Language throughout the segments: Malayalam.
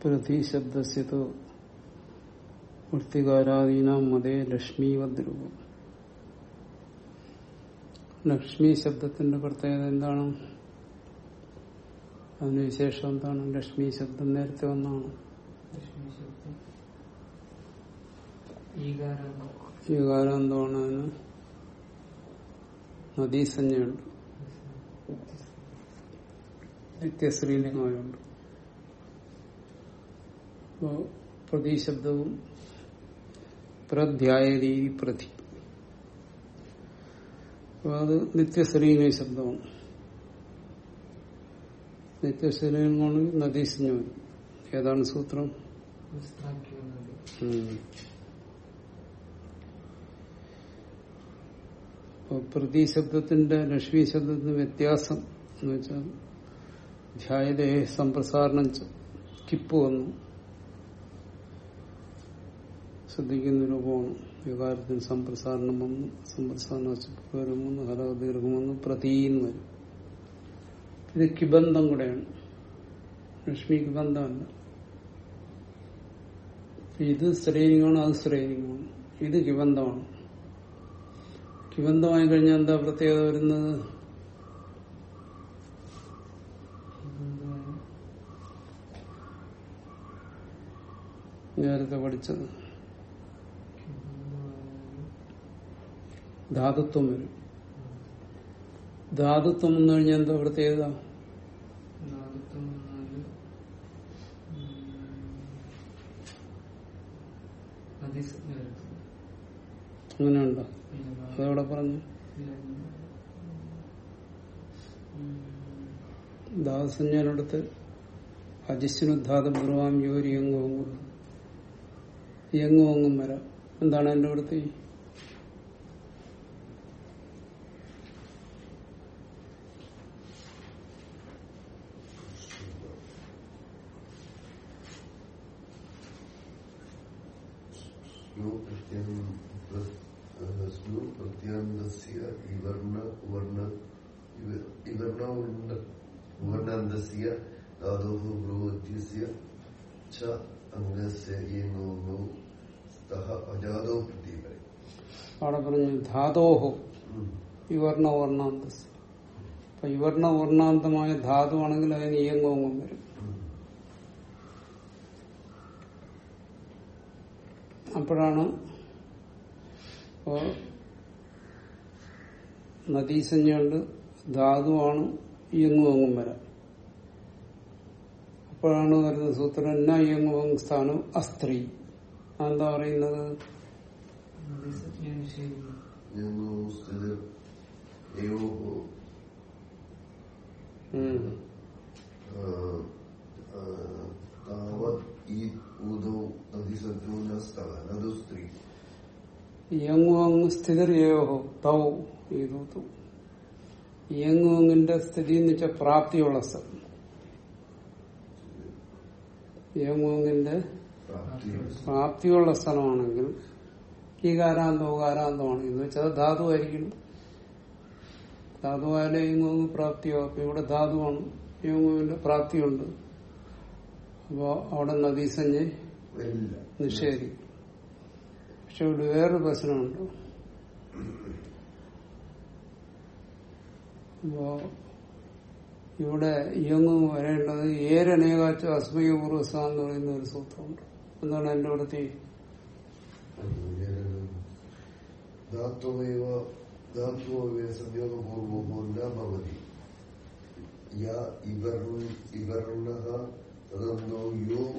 പൃഥ്വി ശബ്ദസ്യതോ വൃത്തികാരാദീനാം മതേ ലക്ഷ്മീവദ്രൂപം ലക്ഷ്മി ശബ്ദത്തിന്റെ പ്രത്യേകത എന്താണ്? അതിന് വിശേഷം എന്താണ്? ലക്ഷ്മി ശബ്ദം നേരത്തെ ഒന്നാണ് ഈകാരം എന്താണ് അതിന് നദീസഞ്ജയുണ്ട് നിത്യശ്രീലിംഗമായുണ്ട് പ്രതിശബ്ദവും പ്രതി. അത് നിത്യശ്രീലിംഗ ശബ്ദമാണ്. കൊണ്ട് നദീസഞ്ജം വരും ഏതാണ് സൂത്രം? പ്രതി ശബ്ദത്തിന്റെ ലക്ഷ്മി ശബ്ദത്തിന് വ്യത്യാസം എന്ന് വെച്ചാൽ ധ്യായതയെ സംപ്രസാരണം കിപ്പ് വന്നു. ശ്രദ്ധിക്കുന്ന രൂപമാണ് വികാരത്തിന് സംപ്രസാരണം വന്നു സംപ്രസാരണം വരും വന്നു ഹലദീർഘം വന്നു പ്രതീന്ന് വരും. ഇത് കിബന്ധം കൂടെയാണ്. ലക്ഷ്മി കിബന്ധമല്ല. ഇത് സ്ത്രീലിംഗമാണ് അത് സ്ത്രീലിംഗമാണ്. ഇത് കിബന്ധമാണ്. കിബന്ധമായി കഴിഞ്ഞാൽ എന്താ പ്രത്യേകത വരുന്നത്? നേരത്തെ പഠിച്ചത്. ധാതുത്വം വരും. ധാതുത്വം എന്ന് കഴിഞ്ഞാൽ എന്താ പ്രത്യേകത അങ്ങനെയുണ്ടോ? അതെവിടെ പറഞ്ഞു? ദാസഞ്ഞടുത്ത് അജിസ്നുദ്ധാത ബ്രുവാം യോരി എങ്ങും എങ്ങും വരാം. എന്താണ് എന്റെ അടുത്ത് സ്നു പ്രത്യം- പ്ര- ഏഹ് സ്നു പ്രത്യാന്തസ്യ ഇവർണ വർണ ഇവ- ഇവർണ ഉണ്ട വർണാന്തസ്യ ച അംഗസ്യ അജാതോ പ്രതീപരെ അവിടെ പറഞ്ഞു ധാതോഹോ ഇവർണ വർണാന്ത അപ്പൊ ഇവർണ വർണാന്തമായ ധാതുവാണെങ്കിൽ അതിന് ഇയങ്ങോങ്ങും വരും. അപ്പോഴാണ് ഇപ്പോ നദീസഞ്ജയുണ്ട് ധാതുവാണ് ഇയങ്ങുവങ്ങും വരാം. അപ്പോഴാണ് വരുന്ന സൂത്രം എന്നാ ഇയങ്ങുവങ് സ്ഥാനം? അസ്ത്രീ. എന്താ പറയുന്നത്? താവത് ഈ ഊതോ നദീസഞ്ജോ ന സ്ത്രീ. യങ്ങുവങ് സ്ഥിതിർയോഹോ തൗ ഈതൂത്തു യങ്ങുവങ്ങിന്റെ സ്ഥിതി എന്ന് വെച്ചാൽ പ്രാപ്തിയുള്ള സ്ഥലം. യങ്ങുവാങ്ങിന്റെ പ്രാപ്തിയുള്ള സ്ഥലമാണെങ്കിൽ ഈ കാരാന്തോ കാരാന്തമാണ് എന്ന് വെച്ചാൽ അത് ധാതുവായിരിക്കണം ധാതുവായാലേ യങ്ങുവാങ് പ്രാപ്തിയോ. അപ്പൊ ഇവിടെ ധാതുവാണ് യങ്ങുവിന്റെ പ്രാപ്തിയുണ്ട്. അപ്പോ അവിടെ നദീസഞ്ജയ് വരില്ല നിഷേധിക്കും. പക്ഷെ ഇവിടെ വേറൊരു പ്രശ്നമുണ്ട്. അപ്പോ ഇവിടെ ഇയങ്ങും വരേണ്ടത് ഏരനേകാച്ച അസ്മയപൂർവസ എന്ന് പറയുന്ന ഒരു സൂത്രമുണ്ട്. എന്താണ് എന്റെ ഇവിടുത്തെ ഇവരുള്ള ഭവതി യ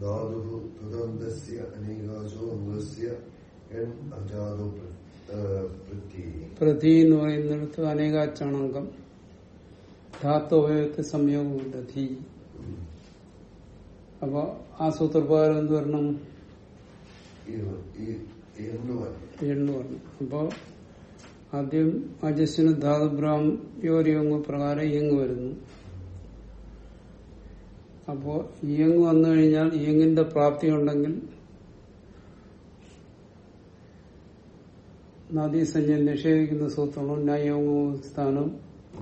ധാതുഃ തദന്തസ്യ അനേകാശോ അംഗസ്യ എൻ അജാതോ പ്ര- പ്രതി എന്ന് പറയുന്നിടത്ത് അനേകാച്ചാണങ്കം. ധാത്വപയോഗത്തെ സംയോഗമുണ്ട് ധീ. അപ്പൊ ആ സൂത്രപ്രകാരം എന്ത് വരണം? എണ്ണു അപ്പോ ആദ്യം അജസ്സിന് ധാതുബ്രാം യോരിയങ്ങ് പ്രകാരം ഇയങ്ങ് വരുന്നു. അപ്പോ ഇയങ് വന്നു കഴിഞ്ഞാൽ ഇയങ്ങിന്റെ പ്രാപ്തി ഉണ്ടെങ്കിൽ നദീസഞ്ജൻ നിഷേധിക്കുന്ന സൂത്രങ്ങളും നയങ്ങു സ്ഥാനം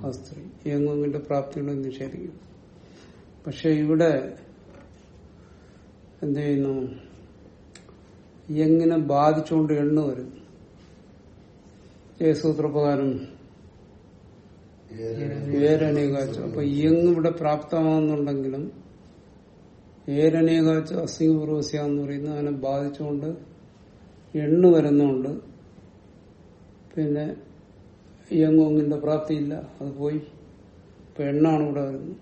അസ്ത്രീ. ഇയങ്ങിന്റെ പ്രാപ്തി ഉണ്ടെങ്കിൽ നിഷേധിക്കും പക്ഷെ ഇവിടെ എന്ത് ചെയ്യുന്നു? ഇയങ്ങിനെ ബാധിച്ചുകൊണ്ട് എണ്ണ വരും. സൂത്രപ്രകാരം? വേരനേകാച്ചു അപ്പൊ ഇയങ് ഇവിടെ പ്രാപ്തമാകുന്നുണ്ടെങ്കിലും ഏരനേകാച്ചു അസിംഹപൂർവസ്യ എന്ന് പറയുന്ന അതിനെ ബാധിച്ചുകൊണ്ട് എണ്ണ വരുന്നുണ്ട്. പിന്നെ യങ്ങോങ്ങിന്റെ പ്രാപ്തിയില്ല. അത് പോയി. ഇപ്പൊ എണ്ണാണ് ഇവിടെ വരുന്നത്.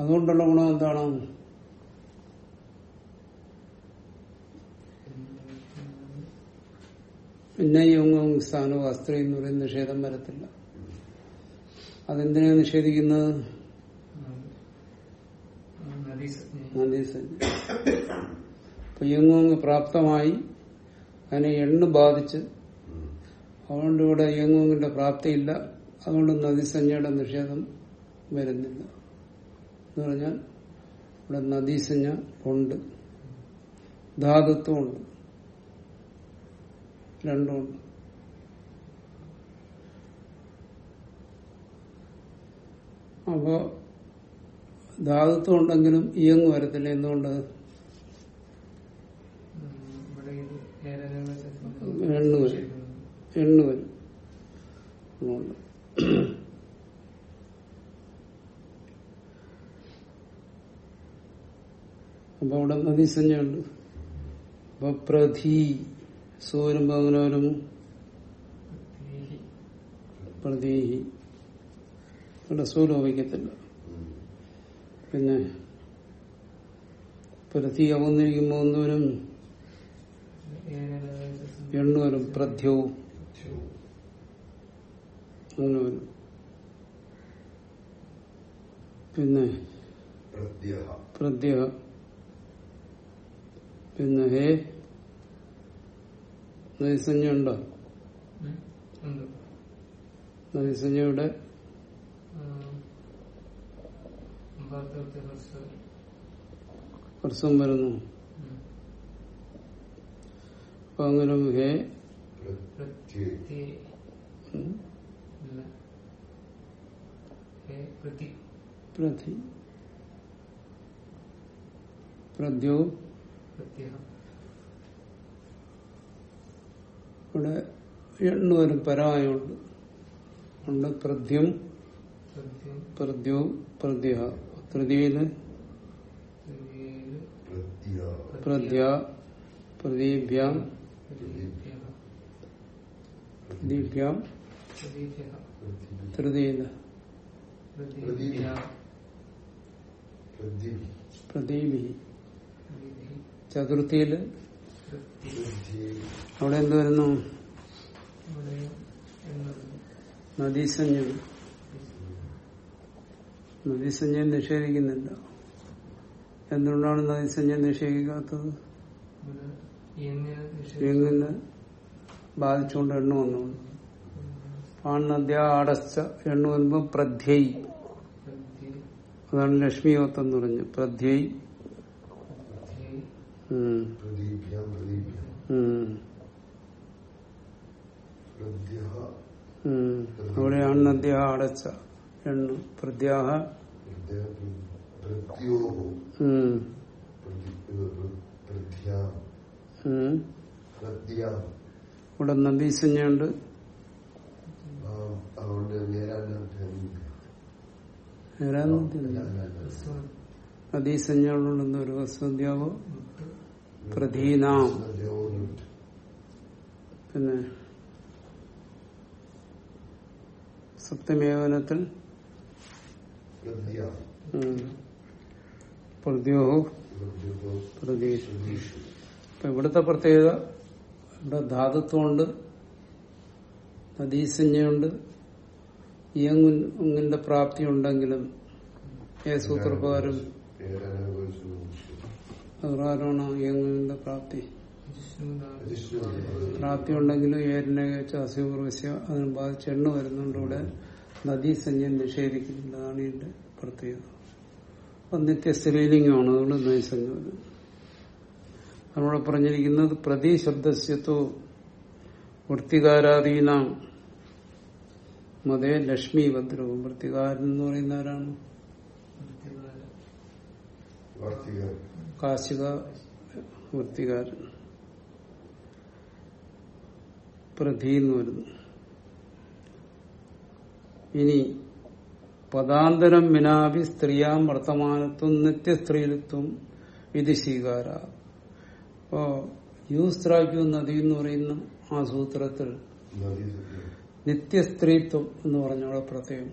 അതുകൊണ്ടുള്ള ഗുണം എന്താണ്? പിന്നെ യങ്ങോങ് സ്ഥാനവും അസ്ത്രീ എന്ന് പറയുന്ന നിഷേധം വരത്തില്ല. അതെന്തിനാ നിഷേധിക്കുന്നത്? അപ്പൊ യങ്ങോങ് പ്രാപ്തമായി അതിനെ എണ്ണ് ബാധിച്ച് അതുകൊണ്ട് ഇവിടെ യങ്ങോങ്ങിന്റെ പ്രാപ്തിയില്ല. അതുകൊണ്ട് നദീസഞ്ജയുടെ നിഷേധം വരുന്നില്ല. എന്ന് പറഞ്ഞാൽ ഇവിടെ നദീസഞ്ജ ഉണ്ട്. ധാതുത്വമുണ്ട് രണ്ടുമുണ്ട് അപ്പോ ധാതുത്വം ഉണ്ടെങ്കിലും ഇയങ്ങ് വരത്തില്ല. എന്തുകൊണ്ട്? ഇവിടെ ഇത് ഏരനങ്ങൾ എണ്ണ വരും. എണ്ണ വരും. അതുകൊണ്ട്. അപ്പൊ അവിടെ നദീസഞ്ജയുണ്ട് അപ്പൊ പ്രധി സൂര്യമ്പോ അങ്ങനെ വരും പ്രതീഹി ഇവിടെ സൂര്യോപിക്കത്തില്ല പിന്നെ പ്രതി അവന്നിരിക്കുമ്പോ ഒന്നുവരും എണ്ണ വരും പ്രധ്യവും അങ്ങനെ വരും. പിന്നെ പ്രത്യഹ. പ്രത്യ പിന്നെ ഹേ. നദിസഞ്ജ ഉണ്ടോ? ഭാരതത്തെ വരുന്നു. അപ്പൊ അങ്ങനെ ഹേ പ്രതി. പ്രത്യഹ ഇവിടെ എണ്ണ വരും പരമായുണ്ട് ഉണ്ട് പ്രദ്യം. പ്രദ്യോ. പ്രദ്യ തൃതിയിൽ പ്രദ്യ പ്രദീഭ്യാം പ്രദീഭ്യാം തൃതിയിൽ പ്രദീപി ചതുർത്ഥിയിൽ അവിടെ എന്ത് വരുന്നു? നദീസഞ്ജം നദീസഞ്ജയം നിഷേധിക്കുന്നില്ല. എന്തുകൊണ്ടാണ് നദീസഞ്ജയം നിഷേധിക്കാത്തത്? എങ്ങനെ ബാധിച്ചുകൊണ്ട് എണ്ണ വന്നുകൊണ്ട് പാണ്ണദ്യ അടച്ച എണ്ണ വരുമ്പോ പ്രധ്യൈ. അതാണ് അതാണ് ലക്ഷ്മിയോത്തം എന്ന് പറഞ്ഞു. പ്രധ്യൈ. പ്രതി ഉം, പ്രദീഭ്യാം പ്രദീഭ്യാം ഉം, പ്രത്യ ഉം. അവിടെയാണ് നദ്യ അടച്ച എണ്ണ പ്രത്യാഹ. ഇവിടെ നദീസഞ്ഞുണ്ട് നദീസഞ്ജകളുണ്ട് ഒരു വസ്തുദ്യാവോ പ്രധീനാം. പിന്നെ സപ്തമേവനത്തിൽ പ്രദ്യോഹോ പ്രതീക്ഷ അപ്പൊ ഇവിടുത്തെ പ്രത്യേകത ഇവിടെ ധാതുത്വമുണ്ട് നദീസഞ്ജയുണ്ട് ഇയങ്ങിന്റെ പ്രാപ്തി ഉണ്ടെങ്കിലും ഏ സൂത്രപ്രകാരം അപ്രകാരമാണ് ഇയങ്ങിന്റെ പ്രാപ്തി. പ്രാപ്തി ഉണ്ടെങ്കിലും ഏരിനെ വെച്ച് അസുഖപ്രവശ്യ അതിന് ബാധിച്ച് എണ്ണ വരുന്നുണ്ട് ഇവിടെ. നദീസഞ്ജയം നിഷേധിക്കുന്നില്ല അതാണ് ഇതിന്റെ പ്രത്യേകത. അപ്പം നിത്യസ്ത്രീലിംഗമാണ് അതുകൊണ്ട് നദീസഞ്ജം നമ്മളെ പറഞ്ഞിരിക്കുന്നത് പ്രതി ശബ്ദസ്യത്തോ വൃത്തികാരാധീനാം മതേ ലക്ഷ്മി ഭദ്രവും വൃത്തികാരൻ എന്ന് പറയുന്ന ആരാണ്? കാശിക വൃത്തികാരൻ. പ്രതി എന്ന് വരുന്നു. ഇനി പദാന്തരം മിനാഭി സ്ത്രീയാം വർത്തമാനത്വം നിത്യസ്ത്രീത്വം ഇത് സ്വീകാര. അപ്പോ യൂസ്ത്രാക്യു നദി എന്ന് പറയുന്ന ആ സൂത്രത്തിൽ നിത്യ സ്ത്രീത്വം നിത്യസ്ത്രീത്വം എന്ന് പറഞ്ഞോളെ പ്രത്യേകം.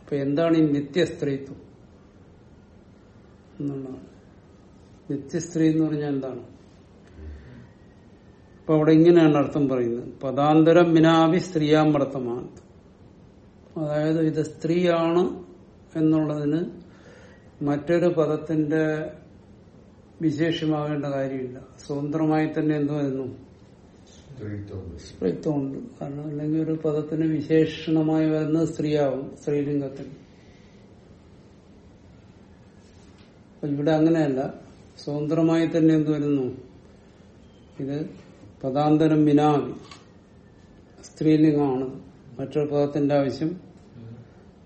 അപ്പൊ എന്താണ് ഈ നിത്യസ്ത്രീത്വം? എന്നുള്ളതാണ് നിത്യസ്ത്രീ എന്ന് പറഞ്ഞാൽ എന്താണ്? അപ്പൊ അവിടെ ഇങ്ങനെയാണ് അർത്ഥം പറയുന്നത്. പദാന്തരം മിനാവി സ്ത്രീയാം വർത്തമാനം അതായത് ഇത് സ്ത്രീയാണ് എന്നുള്ളതിന് മറ്റൊരു പദത്തിന്റെ വിശേഷമാകേണ്ട കാര്യമില്ല. സ്വതന്ത്രമായി തന്നെ എന്തു വരുന്നു സ്ത്രീത്വം സ്ത്രീത്വമുണ്ട്. കാരണം അല്ലെങ്കിൽ ഒരു പദത്തിന് വിശേഷണമായി വരുന്നത് സ്ത്രീയാവും സ്ത്രീലിംഗത്തിൽ ഇവിടെ അങ്ങനെയല്ല. സ്വതന്ത്രമായി തന്നെ എന്തു വരുന്നു ഇത് പദാന്തരം വിനാവി സ്ത്രീലിംഗമാണ്. മറ്റൊരു പദത്തിന്റെ ആവശ്യം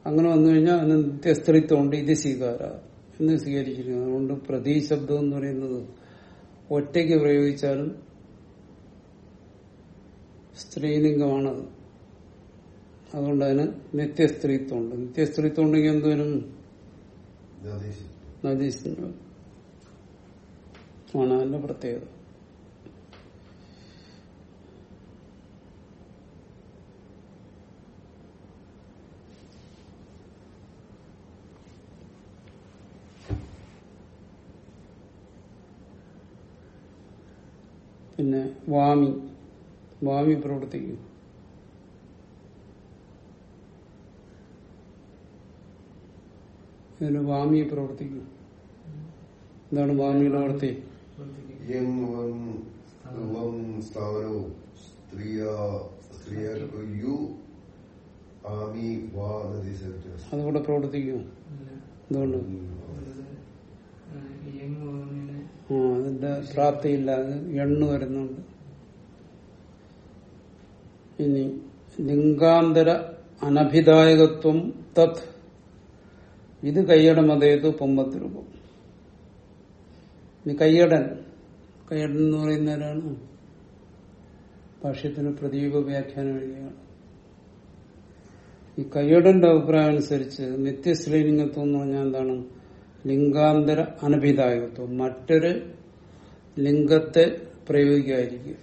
അങ്ങനെ വന്നു കഴിഞ്ഞാൽ അതിന് നിത്യസ്ത്രീത്വമുണ്ട് ഇത് സ്വീകാര. എന്ന് സ്വീകരിച്ചിരിക്കുന്നു. അതുകൊണ്ട് പ്രതി ശബ്ദം എന്ന് പറയുന്നത് ഒറ്റയ്ക്ക് പ്രയോഗിച്ചാലും സ്ത്രീലിംഗമാണത്. അതുകൊണ്ട് അതിന് നിത്യസ്ത്രീത്വമുണ്ട് നിത്യസ്ത്രീത്വം ഉണ്ടെങ്കിൽ എന്തോരും നദീശ് ആണ് അതിന്റെ പ്രത്യേകത. പിന്നെ വാമി വാമി പ്രവർത്തിക്കും. ഇതിന് വാമി പ്രവർത്തിക്കും. എന്താണ് വാമിയുടെ പ്രവർത്തി അതുകൂടെ പ്രവർത്തിക്കും. എന്തുകൊണ്ട് അതിന്റെ പ്രാപ്തിയില്ല അത് എണ്ണു വരുന്നുണ്ട്. ഇനി ലിംഗാന്തര അനഭിദായകത്വം തത് ഇത് കയ്യടമതേത് പൊമ്പത്തി രൂപം ഇനി കയ്യടൻ കയ്യടൻ എന്ന് പറയുന്നവരാണ് ഭാഷ്യത്തിന് പ്രദീപ വ്യാഖ്യാനം എഴുതിയാണ് ഈ കയ്യടന്റെ അഭിപ്രായം അനുസരിച്ച് നിത്യശ്രീലിംഗത്വം എന്ന് പറഞ്ഞാൽ എന്താണ്? ലിംഗാന്തര അനഭിതായത്വം മറ്റൊരു ലിംഗത്തെ പ്രയോഗിക്കാതിരിക്കുക.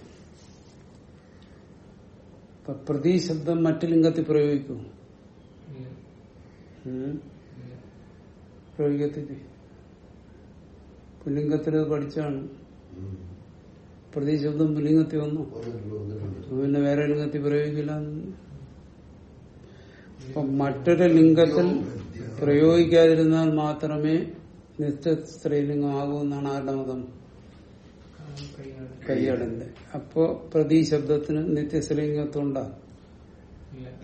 ഇപ്പൊ പ്രതി ശബ്ദം മറ്റു ലിംഗത്തിൽ പ്രയോഗിക്കും. പ്രയോഗിക്കത്തില്ല? പുല്ലിംഗത്തിൽ പഠിച്ചാണ്. പ്രതി ശബ്ദം പുല്ലിംഗത്തിൽ വന്നു. പിന്നെ വേറെ ലിംഗത്തിൽ പ്രയോഗിക്കില്ല. അപ്പൊ മറ്റൊരു ലിംഗത്തിൽ പ്രയോഗിക്കാതിരുന്നാൽ മാത്രമേ നിത്യ സ്ത്രീലിംഗം ആകൂ എന്നാണ് ആരുടെ മതം? കയ്യടന്റെ അപ്പോ പ്രതി ശബ്ദത്തിന് നിത്യ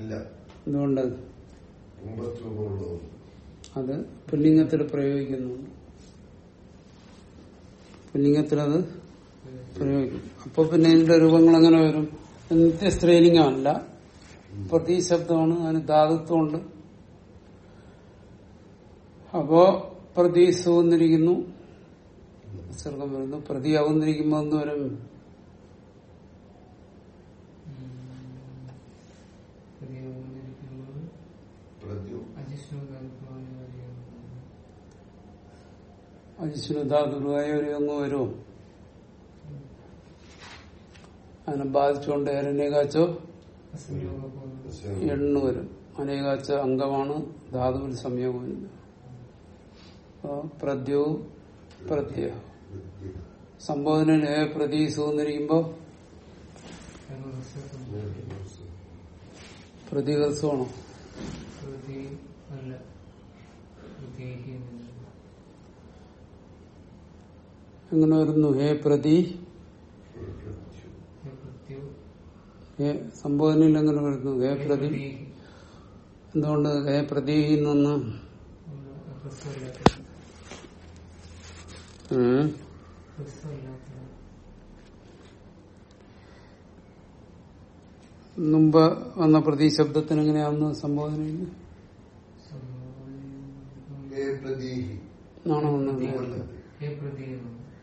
ഇല്ല. എന്തുകൊണ്ട്? അത് പുല്ലിംഗത്തിൽ പ്രയോഗിക്കുന്നുണ്ട് പുല്ലിംഗത്തിൽ അത് പ്രയോഗിക്കും അപ്പൊ പിന്നെ ഇതിന്റെ രൂപങ്ങൾ എങ്ങനെ വരും? നിത്യ സ്ത്രീലിംഗമല്ല. പ്രതി ശബ്ദമാണ് അതിന് ധാതുത്വമുണ്ട്. അപ്പോ പ്രതി സുഖന്നിരിക്കുന്നു സർഗം വരുന്നു. പ്രതി അവന്നിരിക്കുമ്പോ എന്ത് വരും പ്രത്യം അജിശ്വതാതുവായ ഒരു അങ്ങ് വരുമോ അതിനെ ബാധിച്ചുകൊണ്ട് ഏരനേകാച്ചോ? എണ്ണു വരും. അനേകാച്ച അംഗമാണ്. ധാതുവിൽ സംയോഗമില്ല പ്രദ്യവും പ്രത്യ സംബോധന ഏ പ്രതി സൂന്നിരിക്കുമ്പോ പ്രതികർസമാണോ എങ്ങനെ വരുന്നു. ഹേ പ്രതി. സംബോധനയിൽ എങ്ങനെ വരുന്നു. ഹേ പ്രതി. എന്തുകൊണ്ട്? ഹേ പ്രതി എന്നൊന്ന്. ഉം. മുമ്പ് വന്ന പ്രതി ശബ്ദത്തിന് എങ്ങനെയാവുന്ന സംബോധന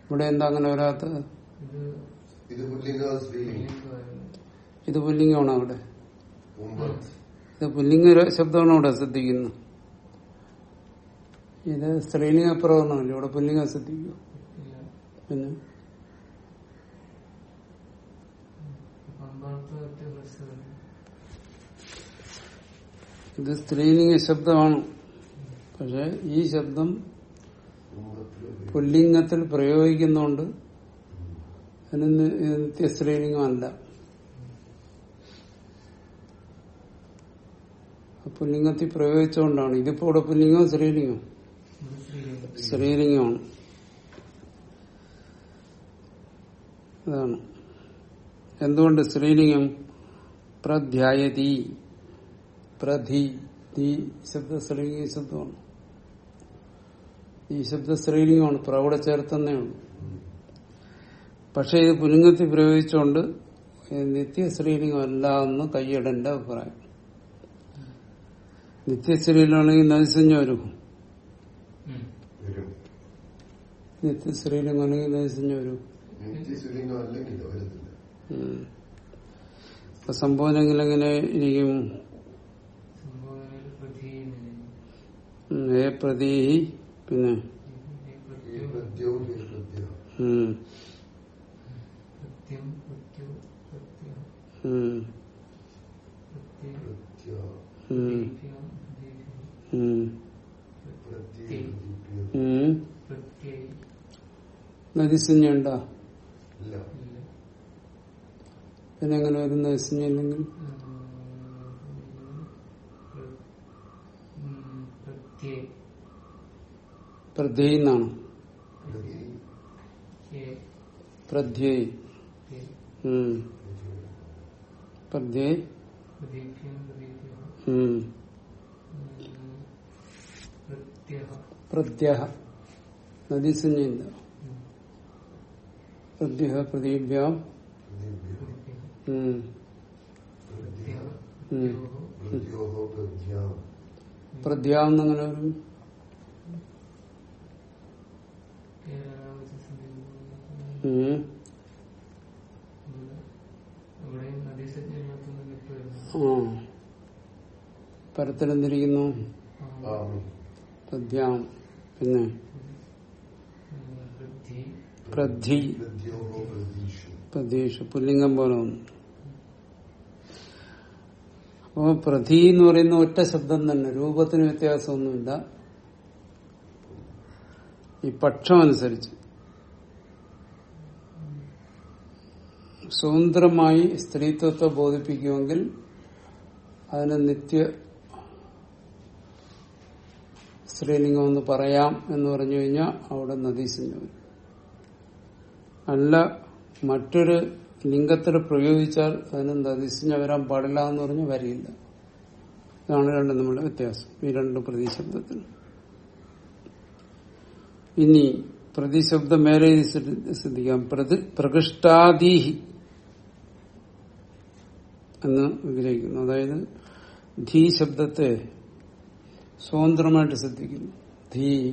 ഇവിടെ എന്താ അങ്ങനെ വരാത്തത്? ഇത് ഇത് പുല്ലിംഗ ഇത് പുല്ലിംഗമാണോ അവിടെ? ഇത് പുല്ലിംഗ ശബ്ദമാണോ അവിടെ ശ്രദ്ധിക്കുന്നത്? ഇത് സ്ത്രീലിംഗ പ്രകടനമല്ല ഇവിടെ പുല്ലിംഗ ഇല്ല. പിന്നെ? ഇത് സ്ത്രീലിംഗ ശബ്ദമാണ്. പക്ഷെ ഈ ശബ്ദം പുല്ലിംഗത്തിൽ പ്രയോഗിക്കുന്നോണ്ട് നിത്യ സ്ത്രീലിംഗമല്ല. പുല്ലിംഗത്തിൽ പ്രയോഗിച്ചുകൊണ്ടാണ് ഇതിപ്പോ ഇവിടെ പുല്ലിംഗം സ്ത്രീലിംഗം സ്ത്രീലിംഗമാണ് അതാണ്. എന്തുകൊണ്ട് ശ്രീലിംഗം പ്രധ്യായതി? പ്രധി ഈ ശബ്ദ ശ്രീലിംഗ ശബ്ദമാണ്. ഈ ശബ്ദ ശ്രീലിംഗമാണ്. പ്രവിടെ ചേർത്തന്നേ ഉള്ളൂ. പക്ഷെ ഇത് പുലിംഗത്തിൽ പ്രയോഗിച്ചുകൊണ്ട് നിത്യശ്രീലിംഗമല്ല എന്ന് കയ്യടന്റെ അഭിപ്രായം. നിത്യ സ്ത്രീലിംഗമാണെങ്കിൽ നൈസഞ്ജം വരും ഉം. വരും നിത്യ ശ്രീലിംഗം അല്ലെങ്കിൽ നൈസഞ്ജം വരും. അപ്പൊ സംബോധനെങ്കിൽ എങ്ങനെ ഇരിക്കും ഏ പ്രതീഹി പിന്നെ? ഉം, പ്രത്യം പ്രത്യം പ്രത്യം ഉം, പ്രത്യം പ്രത്യ ഉം, ദീപ്യം ദീപ്യം ഉം, പ്രത്യ പ്രദീപ്യം ഉം. പ്രത്യയ നദിസഞ്ജയുണ്ടോ ഇല്ല. ഇല്ല പിന്നെ എങ്ങനെ വരും നദിസഞ്ജ ഇല്ലെങ്കിൽ? പ്രത്യയ പ്രധ്യയി. എന്നാണ് പ്രതി പ്രധ്യയി ഉം. പ്രധ്യയി. പ്രദീപ്യം പ്രദീപ്യം ഉം. പ്രത്യ പ്രത്യഹ നദിസഞ്ജയില്ല പ്രത്യഹ പ്രദീപ്യാം പ്രദീപ്യം ഉം. പ്രത്യ ഉം. പ്രത്യോഹോ പ്രത്യാം പ്രധ്യാം എന്നങ്ങനെ വരും ഉം. ഇവിടെ നദീസജ്ഞത്തൊന്നും കിട്ടുമായിരുന്നു ഒരു പരത്തിലെന്തിരിക്കുന്നു? പ്രദ്യാം പ്രധ്യാം പിന്നെ? പ്രധി പ്രതീക്ഷ പുല്ലിംഗം പോലെ വന്നു. അപ്പൊ പ്രധി എന്ന് പറയുന്ന ഒറ്റ ശബ്ദം തന്നെ രൂപത്തിന് വ്യത്യാസമൊന്നുമില്ല. ഈ പക്ഷം അനുസരിച്ച്. സ്വതന്ത്രമായി സ്ത്രീത്വത്തെ ബോധിപ്പിക്കുമെങ്കിൽ അതിന് നിത്യ സ്ത്രീലിംഗം എന്ന് പറയാം എന്ന് പറഞ്ഞു കഴിഞ്ഞാൽ അവിടെ നദീസിന് വരും. അല്ല മറ്റൊരു ലിംഗത്തിൽ പ്രയോഗിച്ചാൽ അതിനെന്താ നിശ്ചിഞ്ഞ വരാൻ പാടില്ല എന്ന് പറഞ്ഞ് വരില്ല. ഇതാണ് രണ്ടും നമ്മുടെ വ്യത്യാസം. ഈ രണ്ട് പ്രതിശബ്ദത്തിന് ഇനി പ്രതിശബ്ദം മേലെ ശ്രദ്ധിക്കാം. പ്രകൃഷ്ടാദീഹി എന്ന് വിഗ്രഹിക്കുന്നു. അതായത് ധീ ശബ്ദത്തെ സ്വതന്ത്രമായിട്ട് ശ്രദ്ധിക്കുന്നു. ധീ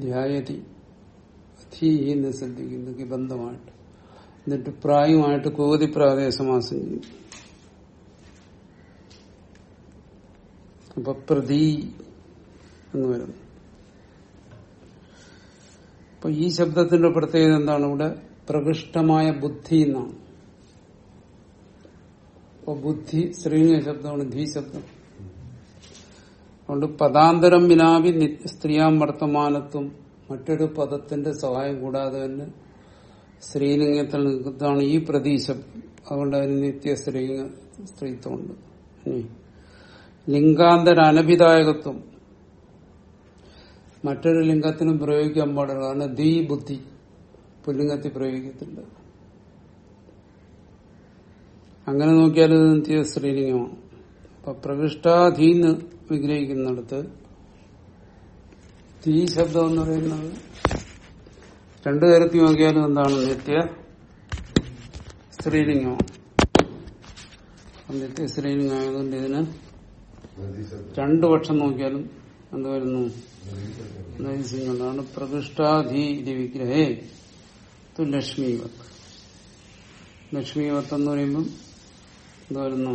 ധ്യായതി. ധീ എന്ന് ശ്രദ്ധിക്കുന്നു നിബന്ധമായിട്ട്. എന്നിട്ട് പ്രായമായിട്ട് കോതി പ്രാദേശമാസം ചെയ്യും അപ്പൊ പ്രതി എന്ന് വരുന്നു. അപ്പൊ ഈ ശബ്ദത്തിന്റെ പ്രത്യേകത എന്താണ്? ഇവിടെ പ്രകൃഷ്ടമായ ബുദ്ധി എന്നാണ്. അപ്പൊ ബുദ്ധി സ്ത്രീലിംഗ ശബ്ദമാണ് ധീ ശബ്ദം. അതുകൊണ്ട് പദാന്തരം വിനാവി സ്ത്രീയാം വർത്തമാനത്വം മറ്റൊരു പദത്തിന്റെ സഹായം കൂടാതെ തന്നെ സ്ത്രീലിംഗത്തിൽ നിൽക്കുന്നതാണ് ഈ പ്രതീശം. അതുകൊണ്ട് അതിന് നിത്യ സ്ത്രീലിംഗ സ്ത്രീത്വമുണ്ട്. ലിംഗാന്തര അനഭിദായകത്വം. മറ്റൊരു ലിംഗത്തിനും പ്രയോഗിക്കാൻ പാടില്ല. കാരണം ധീ ബുദ്ധി പുല്ലിംഗത്തിൽ പ്രയോഗിക്കത്തില്ല. അങ്ങനെ നോക്കിയാൽ നിത്യ സ്ത്രീലിംഗമാണ്. അപ്പൊ പ്രകൃഷ്ടാധീന്ന് വിഗ്രഹിക്കുന്നിടത്ത് തീ ശബ്ദം എന്ന് പറയുന്നത്. രണ്ടു തരത്തിൽ നോക്കിയാലും എന്താണ് നിത്യ സ്ത്രീലിംഗമാണ് നിത്യ നിത്യ സ്ത്രീലിംഗമായതുകൊണ്ട് ഇതിന് രണ്ടു പക്ഷം നോക്കിയാലും എന്ത് വരുന്നു? ഇത് വിഗ്രഹേ. തു ലക്ഷ്മീവത്ത് ലക്ഷ്മീവത്ത് എന്ന് പറയുമ്പം എന്ത് വരുന്നു?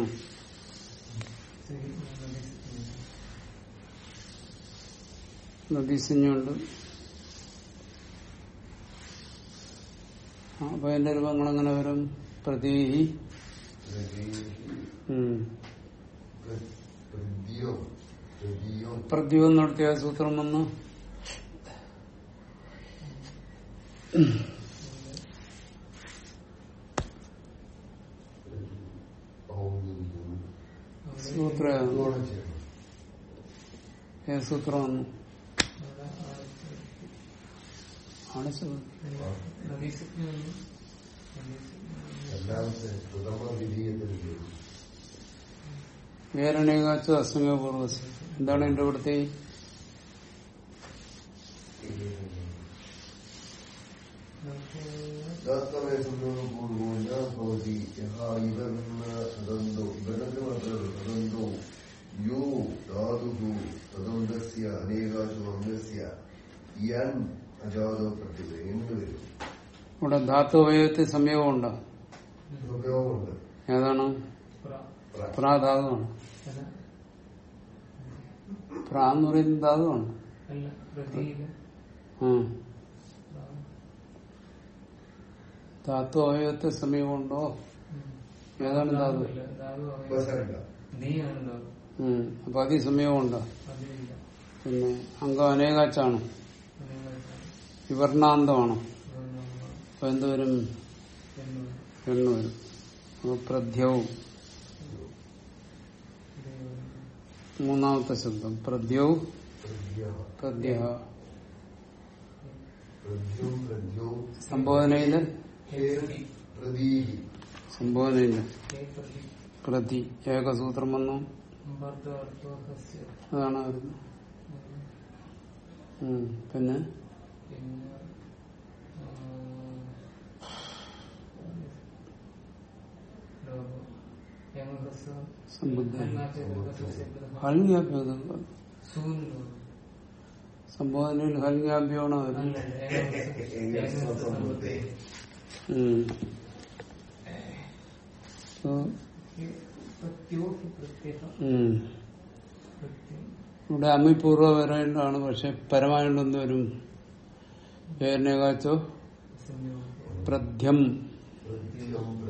നദീസഞ്ജുണ്ട് അപ്പൊ എന്റെ രൂപങ്ങൾ എങ്ങനെ വരും? പ്രതീഹി. പ്രദ്യൂപം നടത്തിയ സൂത്രം വന്ന്. സൂത്ര. സൂത്രം വന്നു? ആണ് വിധീയത്തിൽ വേരണേകാച്ച അസംഗപൂർവസ് എന്താണ് എന്റെ ഇവിടുത്തെ? യോ ധാതു തദന്തസ്യ അനേകാശു അംഗസ്യ യൻ അജാതോ പ്രത്യേക എന്ന് വരും ഇവിടെ ധാതു ഉപയോഗത്തിൽ സംയോഗമുണ്ടോ. ഉപയോഗമുണ്ട് ഏതാണ് പ്രാധാതുവാണ്. പ്രാ എന്ന് പറയുന്ന ധാതുവാണ്. ധാതു അവയവത്തെ സമയമുണ്ടോ ഏതാണ് ധാതു. അപ്പൊ അതി സമീപമുണ്ടോ പിന്നെ അംഗം അനേകാച്ചാണ്. വിവർണാന്തമാണ്. അപ്പൊ എന്തുവരും എന്നോട് എണ്ണ വരും അപ്പൊ പ്രധ്യവും മൂന്നാമത്തെ ശബ്ദം. പ്രദ്യവും. പ്രദ്യ സംബോധനയിൽ? സംബോധനയിൽ. പ്രതി. ഏകസൂത്രം വന്നു. അതാണ് വരുന്നത്. പിന്നെ? പിന്നെ ഹൽങ്യാഭ്യം സംബോധനയിൽ. ഇവിടെ അമ്മിപൂർവ വരേണ്ടതാണ് പക്ഷെ പരമായുണ്ടെന്ന് വരും ഏനേകാച്ചോ പ്രധ്യം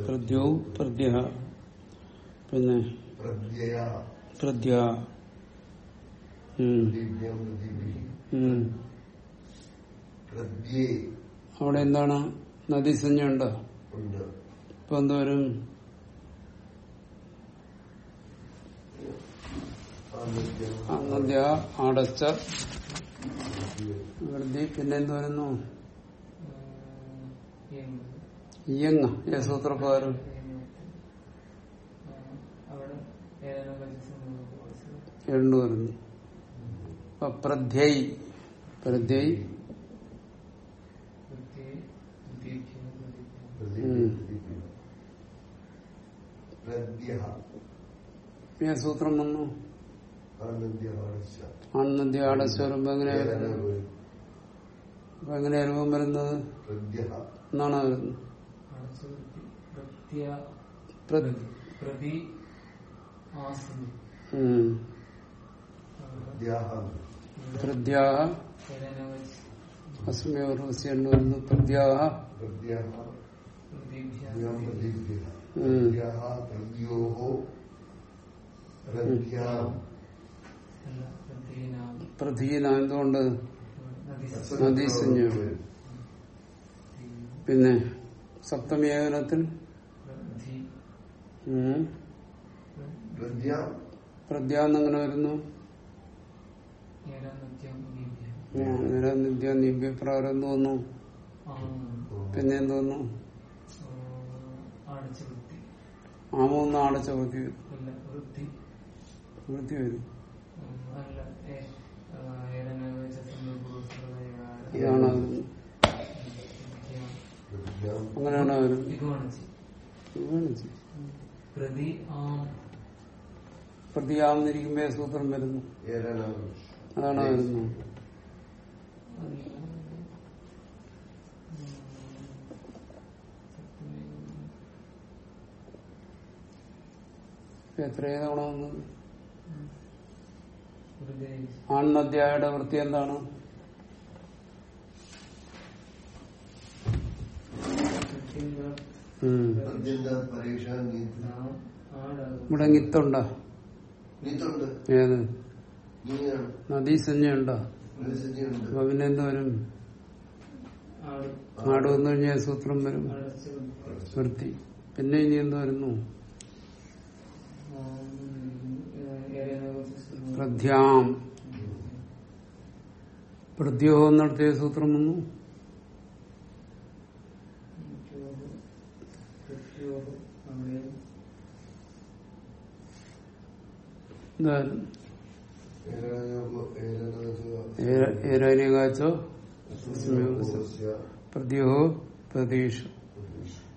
പ്രദ്യം പ്രദ്യ പിന്നെ? പ്രദ്യ അവിടെ എന്താണ്? നദീസഞ്ജ ഉണ്ടോ? ഇപ്പൊ എന്തോരും ആനന്ദ്യം നദ്യ അടച്ച വൃദ്ധി പിന്നെ എന്ത് വരുന്നു ഇയങ്ങ ഏ സൂത്രപ്രകാരം എണ്ണു വരുന്നു അപ്പൊ പ്രധ്യൈ പ്രധ്യൈ ഏ സൂത്രം വന്നു. ആനന്ദ്യ എങ്ങനെയാ വരുന്നത്? അപ്പൊ എങ്ങനെ രൂപം വരുന്നത്? പ്രദ്യ എന്നാണ് വരുന്നത്? പ്ര- പ്രധീന എന്തുകൊണ്ട് നദി നദീസഞ്ജ. പിന്നെ സപ്തമി ഏകനത്തിൽ പ്രതി ഉം. പ്രദ്യാം പ്രദ്യ എന്നങ്ങനെ വരുന്നു? നിത്യം തോന്നുന്നു ആ പിന്നെ എന്തോന്നു ആമൊന്ന് വൃത്തി. വൃത്തി വരും. ഇതാണ്. അങ്ങനെയാണ് പ്രതിയാവുന്നിരിക്കുമ്പോ സൂത്രം വരുന്നു. അതാണ് വരുന്നു എത്രയോ തവണ വന്നത് ആൺനദ്യായുടെ വൃത്തി എന്താണ്? ഇവിടെ നിത്തുണ്ടോ. ഏത്? നദീസഞ്ജയുണ്ടോ അപ്പൊ പിന്നെ എന്ത് വരും? നാട് വന്നു കഴിഞ്ഞാൽ സൂത്രം വരും. വൃത്തി. പിന്നെ ഇനി എന്ത് വരുന്നു? പ്രധ്യാം പ്രദ്യോഹം നടത്തിയ സൂത്രം വന്നു? ഏരാനികാച്ചോ പ്രദ്യോഹോ പ്രതീക്ഷ.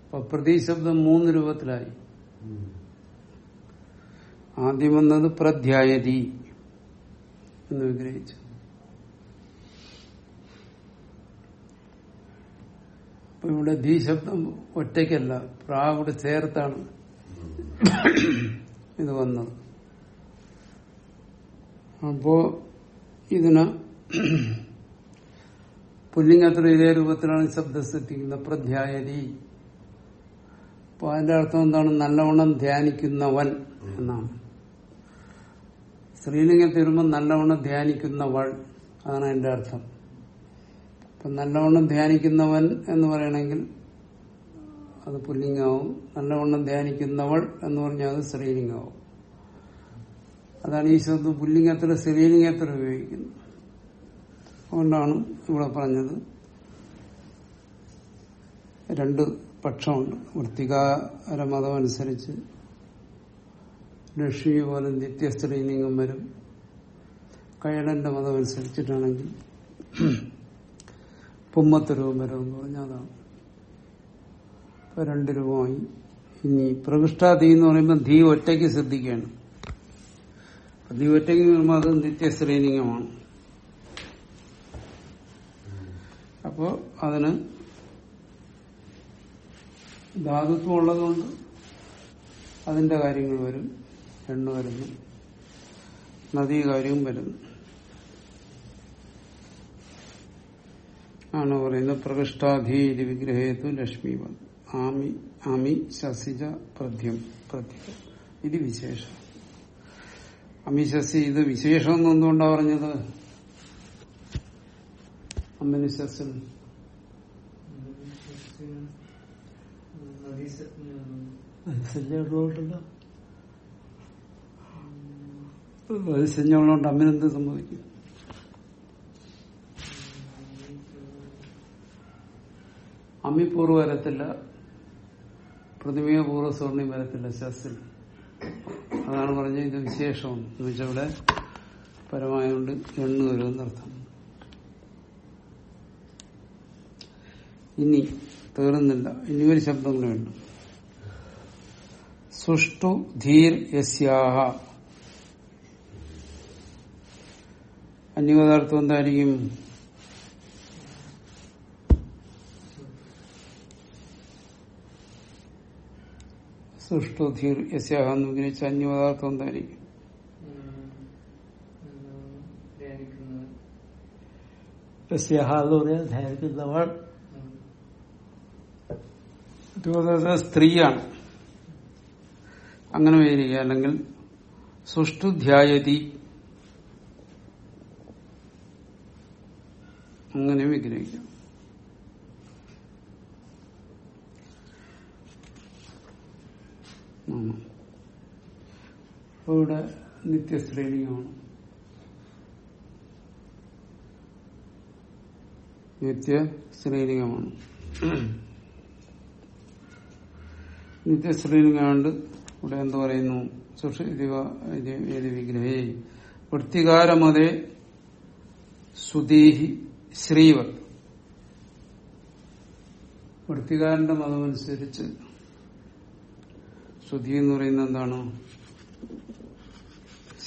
അപ്പൊ പ്രതീശബ്ദം മൂന്ന് രൂപത്തിലായി. ആദ്യം വന്നത് പ്രധ്യായതി. എന്ന് വിഗ്രഹിച്ചു. അപ്പൊ ഇവിടെ ധീ ശബ്ദം ഒറ്റയ്ക്കല്ല പ്രാവിടെ ചേർത്താണ് ഇത് വന്നത്. അപ്പോ ഇതിന് പുല്ലിംഗത്തിൽ ഇതേ രൂപത്തിലാണ് ശബ്ദം സൃഷ്ടിക്കുന്നത്. പ്രധ്യായതി അപ്പൊ അതിന്റെ അർത്ഥം എന്താണ്? നല്ലവണ്ണം ധ്യാനിക്കുന്നവൻ എന്നാണ്. സ്ത്രീലിംഗത്തിൽ വരുമ്പോൾ നല്ലവണ്ണം ധ്യാനിക്കുന്നവൾ. അതാണ് അതിന്റെ അർത്ഥം. അപ്പൊ നല്ലവണ്ണം ധ്യാനിക്കുന്നവൻ എന്ന് പറയണമെങ്കിൽ അത് പുല്ലിംഗാവും നല്ലവണ്ണം ധ്യാനിക്കുന്നവൾ എന്ന് പറഞ്ഞാൽ അത് സ്ത്രീലിംഗമാവും. അതാണ് ഈ ശബ്ദം. പുല്ലിംഗത്തിൽ സ്ത്രീലിംഗത്തിൽ ഉപയോഗിക്കുന്നത് അതുകൊണ്ടാണ് ഇവിടെ പറഞ്ഞത്. രണ്ട് പക്ഷമുണ്ട്. വൃത്തികാര ലക്ഷ്മി പോലെ നിത്യസ്ത്രീലിംഗം വരും. കയടന്റെ മതം അനുസരിച്ചിട്ടാണെങ്കിൽ പുമ്മത്ത് രൂപം വരും എന്ന് പറഞ്ഞാൽ അതാണ്. ഇപ്പൊ രണ്ട് രൂപമായി. ഇനി പ്രകൃഷ്ടാധി എന്ന് പറയുമ്പോൾ ധീ ഒറ്റയ്ക്ക് ശ്രദ്ധിക്കുകയാണ്. ധീ ഒറ്റയ്ക്ക് വരുമ്പോൾ അത് നിത്യസ്ത്രീലിംഗമാണ് അപ്പോ അതിന് ധാതുത്വം ഉള്ളതുകൊണ്ട് അതിന്റെ കാര്യങ്ങൾ വരും. എണ്ണ വരുന്നു. നദീകാര്യവും വരുന്നു. ആണ് പറയുന്നത് പ്രകൃഷ്ടാധീരി വിഗ്രഹേതു ലക്ഷ്മി ആമി ആമി ശസിജ പ്രദ്യം പ്രധ്യം ഇത് വിശേഷം. അമി ശസി ഇത് വിശേഷം എന്ന് എന്തുകൊണ്ടാ പറഞ്ഞത്? അമ്മിന് ശസിൽ മനസ്സിലുള്ളതുകൊണ്ട് അമ്മിനെന്ത് സംഭവിക്കും? അമ്മിപൂർവം വരത്തില്ല പ്രതിമയപൂർവ പൂർവ സ്വർണ്യം വരത്തില്ല ശസ്സിൽ അതാണ് പറഞ്ഞ ഇത് വിശേഷം എന്ന് വെച്ചാൽ ഇവിടെ പരമായോണ്ട് എണ്ണ വരുമെന്നർത്ഥം ഇനി തീർന്നില്ല ഇനി ഒരു ശബ്ദം കൂടെ ഉണ്ട് സുഷ്ടു ധീർ യസ്യാഹ. അന്യപദാർത്ഥം എന്തായിരിക്കും സുഷ്ടു ധീർ യസ്യാഹ എന്ന് വിഗ്രഹിച്ച അന്യപദാർത്ഥം എന്തായിരിക്കും ധ്യാനിക്കുന്നവൾ സ്ത്രീയാണ്. അങ്ങനെ വിചാരിക്കുക അല്ലെങ്കിൽ സുഷ്ടു ധ്യായതി അങ്ങനെ വിഗ്രഹിക്കാം. ഉം. നിത്യശ്രേണിയാണ് ഇവിടെ നിത്യശ്രേണിയാണ് നിത്യ സ്ത്രീലിംഗമാണ് നിത്യ സ്ത്രീലിംഗാണ്ട് ഇവിടെ എന്ത് പറയുന്നു? സുഷേതി വിഗ്രഹേ? വൃത്തികാരമതേ സുദീഹി ശ്രീവർ വൃത്തികാരന്റെ മതമനുസരിച്ച് ശ്രുതി എന്ന് പറയുന്നത് എന്താണ്?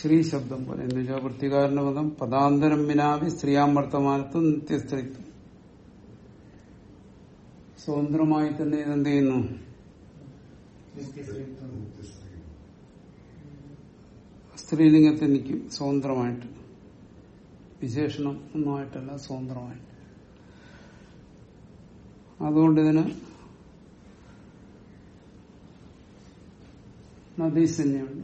ശ്രീ ശബ്ദം പോലെ. എന്ന് വെച്ചാൽ വൃത്തികാരന്റെ മതം പദാന്തരം വിനാവി സ്ത്രീയാം വർത്തമാനത്തും നിത്യസ്ത്രീത്വം. സ്വതന്ത്രമായി തന്നെ ഇതെന്ത് ചെയ്യുന്നു? സ്ത്രീലിംഗത്തെ സ്ത്രീലിംഗത്തിൽ നിൽക്കും. സ്വതന്ത്രമായിട്ട്. വിശേഷണം ഒന്നുമായിട്ടല്ല സ്വതന്ത്രമായിട്ട് അതുകൊണ്ട് ഇതിന് നദീസ് തന്നെയുണ്ട്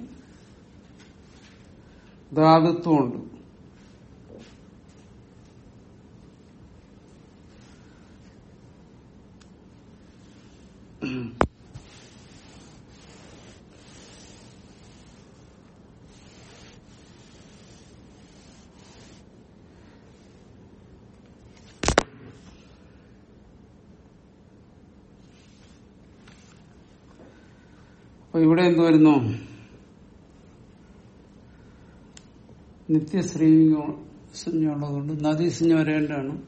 ധാതുത്വമുണ്ട് അപ്പൊ ഇവിടെ എന്ത് വരുന്നു? നിത്യശ്രീസഞ്ജുള്ളതുകൊണ്ട് നദീസഞ്ജ വരേണ്ടതാണ്.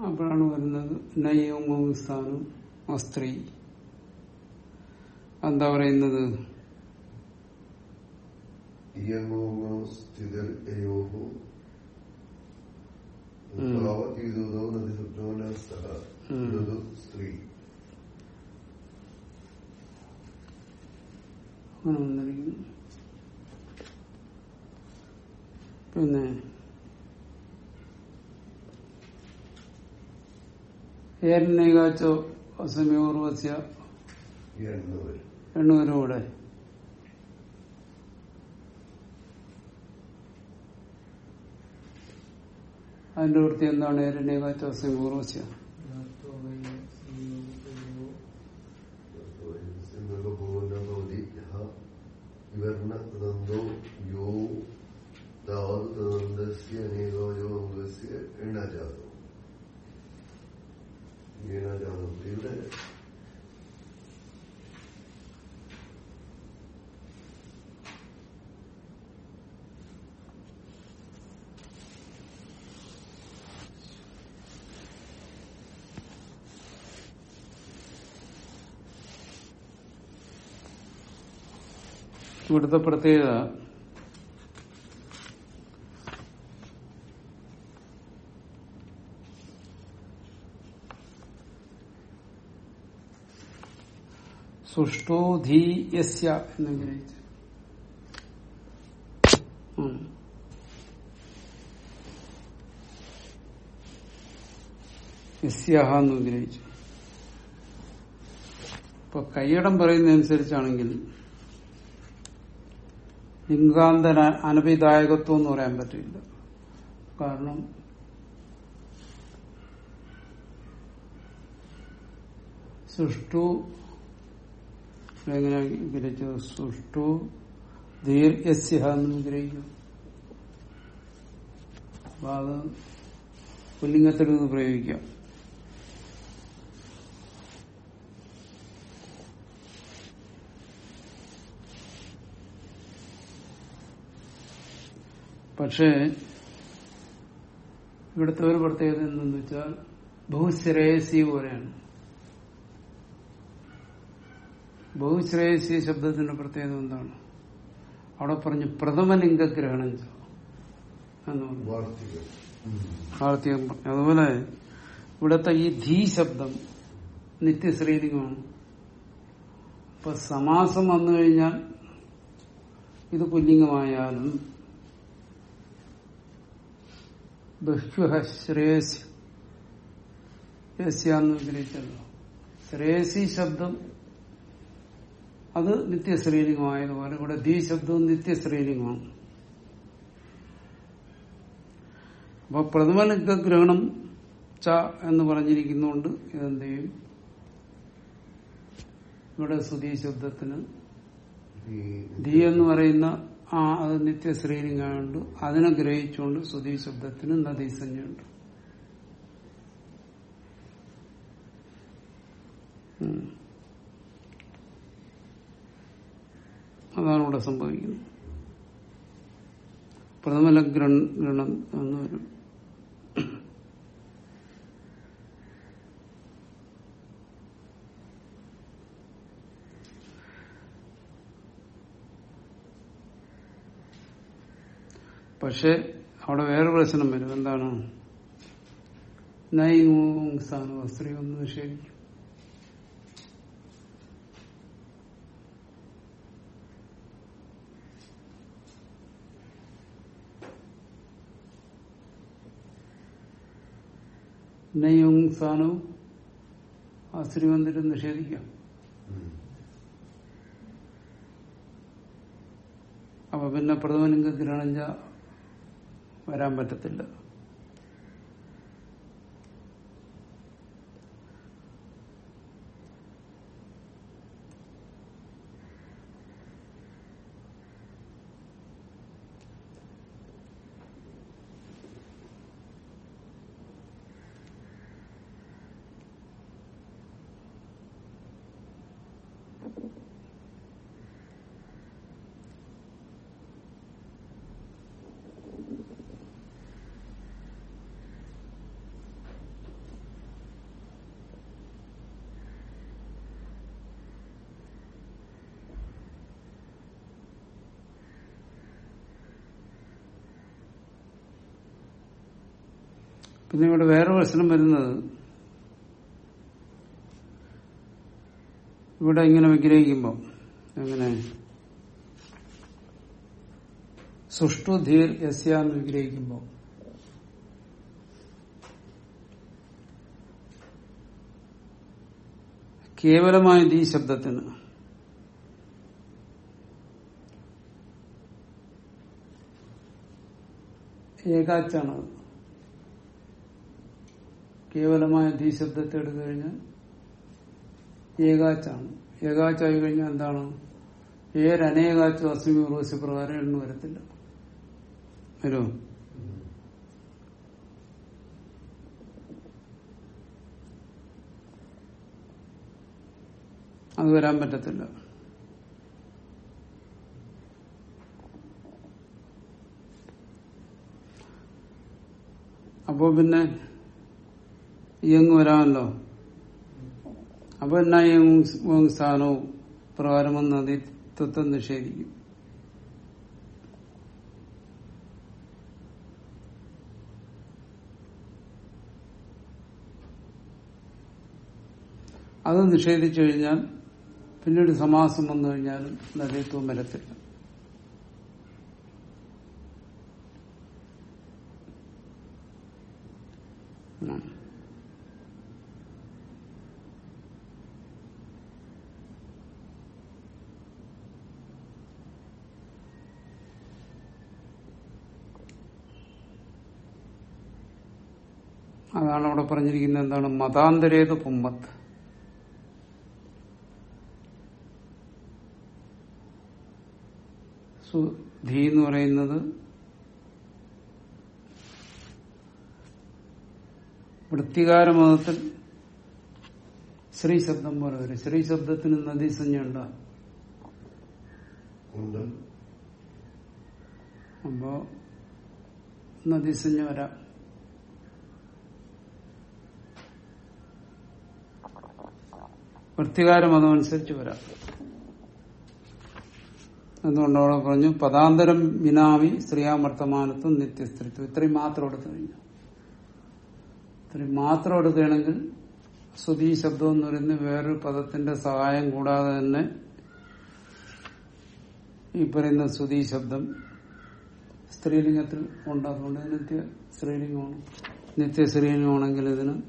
അപ്പോഴാണ് വരുന്നത് നയവും സ്ഥാനം അസ്ത്രീ. എന്താ പറയുന്നത്? സ്ഥിതർ ഉം. ീതോ നദിശബ്ദോന സഹ ഉം. ഋതു സ്ത്രീ അങ്ങനെ വന്നിരിക്കുന്നു പിന്നെ ഏരനേകാച്ചോ വരും എണ്ണൂരോടെ. അതിന്റെ വൃത്തി എന്താണ് ഏരനേകാച്ചോ അസമയോർവസ്യ വിവർണ തദന്തോ യോ ധാതു തദന്തസ്യ അനേകോയോ അംഗസ്യ എണ്ണജാതം ഈണജാതം ഇവിടെ ഇവിടുത്തെ പ്രത്യേകത സുഷ്ടോധീയസ്യ എന്ന് വിഗ്രഹിച്ചു ഉം. യസ്യഹ എന്ന് വിഗ്രഹിച്ചു ഇപ്പൊ കൈയടം പറയുന്നതനുസരിച്ചാണെങ്കിൽ ലിംഗാന്തര അനഭിദായകത്വം എന്ന് പറയാൻ പറ്റില്ല. കാരണം സുഷ്ടു എങ്ങനെ വിഗ്രഹിച്ചു? സുഷ്ടു ദീർഘസ്യഹ എന്ന് വിഗ്രഹിക്കും. അപ്പൊ അത് പുല്ലിംഗത്തിൽ നിന്ന് പ്രയോഗിക്കാം. പക്ഷേ ഇവിടുത്തെ ഒരു പ്രത്യേകത എന്തെന്ന് വെച്ചാൽ ബഹുശ്രേയസി പോലെയാണ്. ബഹുശ്രേയസി ശബ്ദത്തിന്റെ പ്രത്യേകത എന്താണ്? അവിടെ പറഞ്ഞു പ്രഥമ ലിംഗഗ്രഹണം പറഞ്ഞു. അതുപോലെ ഇവിടുത്തെ ഈ ധീ ശബ്ദം നിത്യശ്രീലിംഗമാണ്. ഇപ്പൊ സമാസം വന്നു കഴിഞ്ഞാൽ ഇത് പുല്ലിംഗമായാലും ബഹ്വ ശ്രേയസ് യസ്യാന്ന് വിഗ്രഹിച്ചല്ലോ ശ്രേയസി ശബ്ദം. അത് നിത്യശ്രീലിംഗമായതുപോലെ ഇവിടെ ദി ശബ്ദവും നിത്യശ്രീലിംഗമാണ് അപ്പൊ പ്രഥമലിംഗ ഗ്രഹണം ച എന്ന് പറഞ്ഞിരിക്കുന്നതുകൊണ്ട് ഇതെന്ത് ചെയ്യും? ഇവിടെ സുധീ ശബ്ദത്തിന് ദി എന്ന് പറയുന്ന ആ അത് നിത്യശ്രീലിംഗമുണ്ട് അതിനെ ഗ്രഹിച്ചുകൊണ്ട് സുധീ ശബ്ദത്തിന് നദീസഞ്ജയുണ്ട്. അതാണ് ഇവിടെ സംഭവിക്കുന്നത്. പ്രഥമലഗ്രഹണം എന്ന് വരും. പക്ഷെ അവിടെ വേറെ പ്രശ്നം വരും. എന്താണ്? നൈസാണ് സ്ത്രീ ഒന്ന് നിഷേധിക്കും. നയും സ്ഥാനവും ആ സ്ത്രീ വന്നിട്ട് നിഷേധിക്കാം. അപ്പൊ പിന്നെ പ്രഥമലിംഗത്തിലാണെച്ച വരാൻ പറ്റത്തില്ല. പിന്നെ ഇവിടെ വേറെ പ്രശ്നം വരുന്നത്. ഇവിടെ ഇങ്ങനെ വിഗ്രഹിക്കുമ്പോ എങ്ങനെ? സുഷ്ടു ധീർ യസ്യാന്ന് വിഗ്രഹിക്കുമ്പോൾ കേവലമായ ഈ ശബ്ദത്തിന്. ഏകാച്ചാണ് അത്. കേവലമായ ധീ ശബ്ദത്തെ എടുത്തു കഴിഞ്ഞാൽ ഏകാച്ചാണ്. ഏകാച്ചായി കഴിഞ്ഞാൽ എന്താണ്? ഏരനേകാച്ചു അസ്മി ഉറവസി പ്രകാരം എണ്ണ വരത്തില്ല. വരുമോ അത് വരാൻ പറ്റത്തില്ല. അപ്പോ പിന്നെ ഇയങ്ങ് വരാമല്ലോ. അപ്പൊ എന്നാ യങ് സ്ഥാനവും പ്രകാരം വന്ന് അതിത്വത്തെ നിഷേധിക്കും. അത് നിഷേധിച്ചു കഴിഞ്ഞാൽ പിന്നീട് സമാസം വന്നു കഴിഞ്ഞാലും നദീത്വം വരത്തില്ല. ഉം. അതാണ് അവിടെ പറഞ്ഞിരിക്കുന്നത് എന്താണ്? മതാന്തരേത് പുമ്മത്ത് സുധി എന്ന് പറയുന്നത് വൃത്തികാര മതത്തിൽ ശ്രീ ശബ്ദം പോലെ വരും. ശ്രീ ശബ്ദത്തിന് നദീസഞ്ജ ഉണ്ട്. അപ്പോ നദീസഞ്ജ വരാം. വൃത്തികാര മതം അനുസരിച്ച് വരാം. എന്തുകൊണ്ട് അവിടെ പറഞ്ഞു പദാന്തരം വിനാമി സ്ത്രീയാമർത്തമാനത്വം നിത്യസ്ത്രീത്വം. ഇത്രയും മാത്രം എടുത്തു കഴിഞ്ഞു. ഇത്രയും മാത്രം എടുക്കുകയാണെങ്കിൽ സ്വതീ ശബ്ദം എന്ന് പറയുന്ന വേറൊരു പദത്തിന്റെ സഹായം കൂടാതെ തന്നെ ഈ പറയുന്ന സ്വതീ ശബ്ദം സ്ത്രീലിംഗത്തിൽ ഉണ്ട്. അതുകൊണ്ട് നിത്യ സ്ത്രീലിംഗമാണ്. നിത്യ സ്ത്രീലിംഗമാണെങ്കിൽ ഇതിന്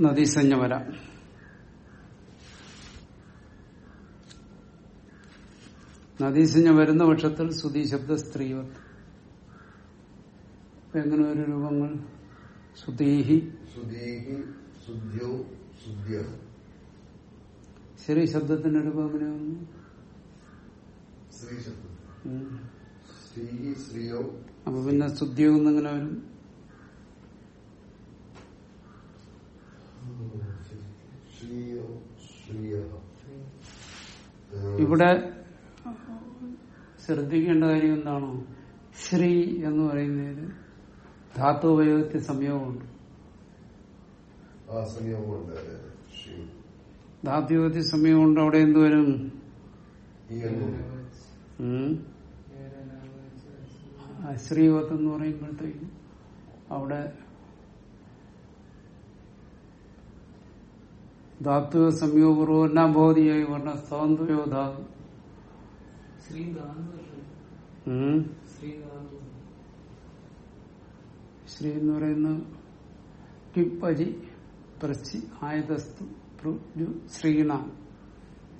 നദീസഞ്ജ വരാം. നദീസഞ്ജ വരുന്ന പക്ഷത്തിൽ സുധി ശബ്ദ സ്ത്രീവത്ത് എങ്ങനെ ഒരു രൂപങ്ങൾ? സുദീഹി ശ്രീ ശബ്ദത്തിന്റെ രൂപം എങ്ങനെ വന്നു? ശബ്ദം. ഉം. സ്ത്രീ സ്ത്രീയോ അപ്പൊ പിന്നെ സുദ്യോഗം എങ്ങനെ വരും? ഇവിടെ ശ്രദ്ധിക്കേണ്ട കാര്യം എന്താണോ? ശ്രീ എന്ന് പറയുന്നതിന് ധാതു ഉപയോഗത്തിൽ സംയോഗമുണ്ട്. ധാതുയോഗത്തിൽ സംയോഗമുണ്ട്. അവിടെ എന്ത് വരും? ഈ എന്നും ഉം? ശ്രീവത്ത് എന്ന് പറയുമ്പോഴത്തേക്കും അവിടെ ധാത്വ സംയോഗപൂർവം എല്ലാം ബോധിയായി പറഞ്ഞ സ്വാതന്ത്ര്യോ ധാതു ശ്രീ എന്ന് പറയുന്ന കിപ്പജി പ്രച്ചി ആയതസ്തു ശ്രീണ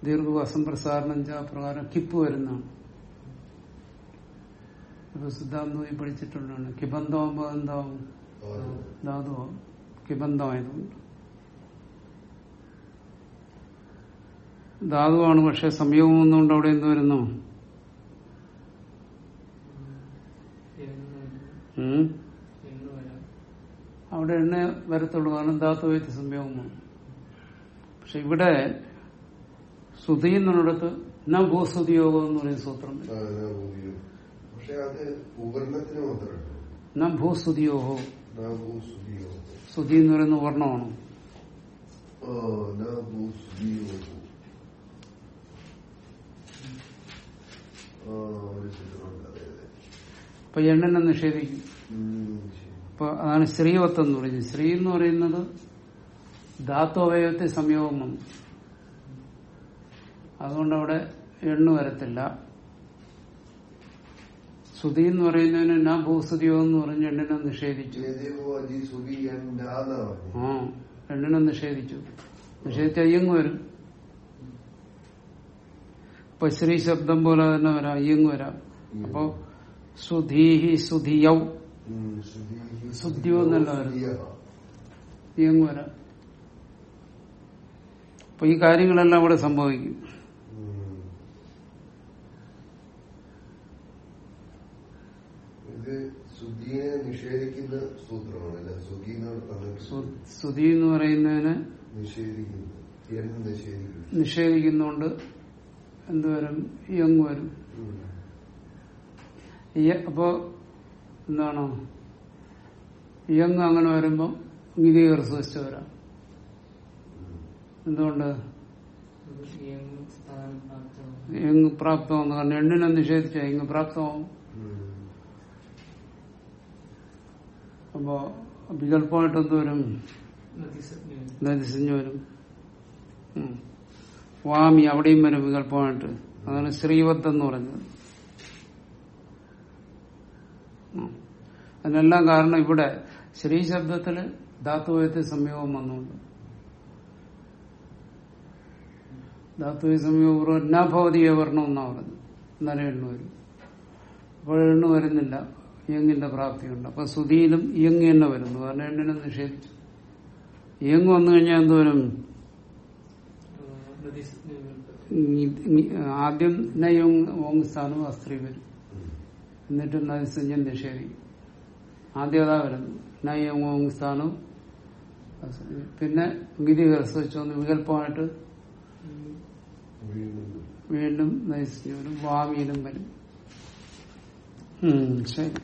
ദീർഘവാസം പ്രസാരണം പ്രകാരം കിപ്പ് വരുന്നതാണ്. ഇപ്പൊ സിദ്ധാന്തമായി പഠിച്ചിട്ടുള്ളതാണ്. കിബന്ധമാകുമ്പോൾ എന്താവും ധാതുവാകും കിബന്ധമായതുകൊണ്ട്. ധാതുവാണ് പക്ഷെ സംയോഗം ഒന്നുകൊണ്ട് അവിടെ എന്ത് വരുന്നു എന്ന് ഉം? എന്ന് വരാം അവിടെ എണ്ണ വരത്തുള്ളൂ. കാരണം വൈദ്യ സംയോഗമാണ്. പക്ഷെ ഇവിടെ ശ്രുതി എന്നുള്ളിടത്ത് ന ഭൂസ്തുതിയോഗം എന്ന് പറയുന്ന സൂത്രം. ന ഭൂസ്തുതിയോഹോ നാഭൂസുതിയോ ശ്രുതി എന്ന് പറയുന്ന വർണമാണ്. ആ ഒരു അപ്പൊ എണ്ണനെ നിഷേധിക്കും. ശരി. അപ്പൊ അതാണ് സ്ത്രീവത്വം എന്ന് പറയുന്നത്. സ്ത്രീ എന്ന് പറയുന്നത് ധാത്തു അവയവത്തെ സംയോഗം വന്നു. അതുകൊണ്ട് അവിടെ എണ്ണു വരത്തില്ല. സുതി എന്ന് പറയുന്നതിന് എന്നാ ഭൂസ്തുതിയോ എന്ന് പറഞ്ഞ് എണ്ണിനെ നിഷേധിച്ചു. ആ എണ്ണിനെ നിഷേധിച്ചു. നിഷേധിച്ച അയ്യങ്ങ് വരും. ഇപ്പൊ ശ്രീ ശബ്ദം പോലെ തന്നെ വരാം അയ്യങ്ങ് വരാം. അപ്പൊ സുധീഹി സുധിയൗ. ഉം, സുധീഹി സുദ്യോ എന്നല്ല സുധിയഃ. അയ്യങ്ങ് വരാം. അപ്പൊ ഈ കാര്യങ്ങളെല്ലാം ഇവിടെ സംഭവിക്കും. സുധീനെ നിഷേധിക്കുന്ന സൂത്രമാണല്ലേ സുധീനാണ് പറഞ്ഞത് സു- സുധി എന്ന് പറയുന്നതിന് നിഷേധിക്കുന്നു. നിഷേധിക്കുന്നോണ്ട് എന്തുവരും യങ് വരും. അപ്പോ എന്താണ്? യങ് അങ്ങനെ വരുമ്പം റിസോസ്റ്റ് വരാം എന്തുകൊണ്ട്? യങ് പ്രാപ്തമാകും പ്രാപ്തമാകുന്നു കാരണം. എണ്ണിനെ നിഷേധിച്ച ഇയങ്ങ് പ്രാപ്തമാവും. ഉം. അപ്പോ വികല്പമായിട്ട് എന്ത് വരും. നദിസഞ്ഞ് വരും. വാമി അവിടെയും വരും വികല്പമായിട്ട് അതാണ് ശ്രീവത്ത് എന്ന് പറഞ്ഞത്. അതിനെല്ലാം കാരണം ഇവിടെ ശ്രീ ശബ്ദത്തിൽ ധാത്തുവയത്തെ സംയോഗം വന്നുകൊണ്ട്. ധാത്തുവയ സംയോഗപൂർവം എന്നാഭവതിയെ വർണം എന്നാ പറഞ്ഞു എന്നാലേ എണ്ണു വരും. അപ്പോൾ എണ്ണു വരുന്നില്ല. ഇയങ്ങിന്റെ പ്രാപ്തിയുണ്ട്. അപ്പൊ സുതിയിലും ഇയങ്ങ് തന്നെ വരുന്നു. കാരണം എണ്ണിനെ നിഷേധിച്ചു. ഇയങ്ങ് വന്നു കഴിഞ്ഞാൽ എന്തോരും ആദ്യം നയോങ് ഓങ് സ്ഥാനം അസ്ത്രീ വരും. എന്നിട്ട് നദിസഞ്ജൻ നിഷേധിക്കും. ആദ്യതാ അതാ വരുന്നു നയ്യസ്ഥാനം പിന്നെ ഗിരി ഹ്രസ്വച്ചൊന്ന് വികല്പമായിട്ട് വീണ്ടും നൈസ്യൂരും വാമീനും വരും. ശരി.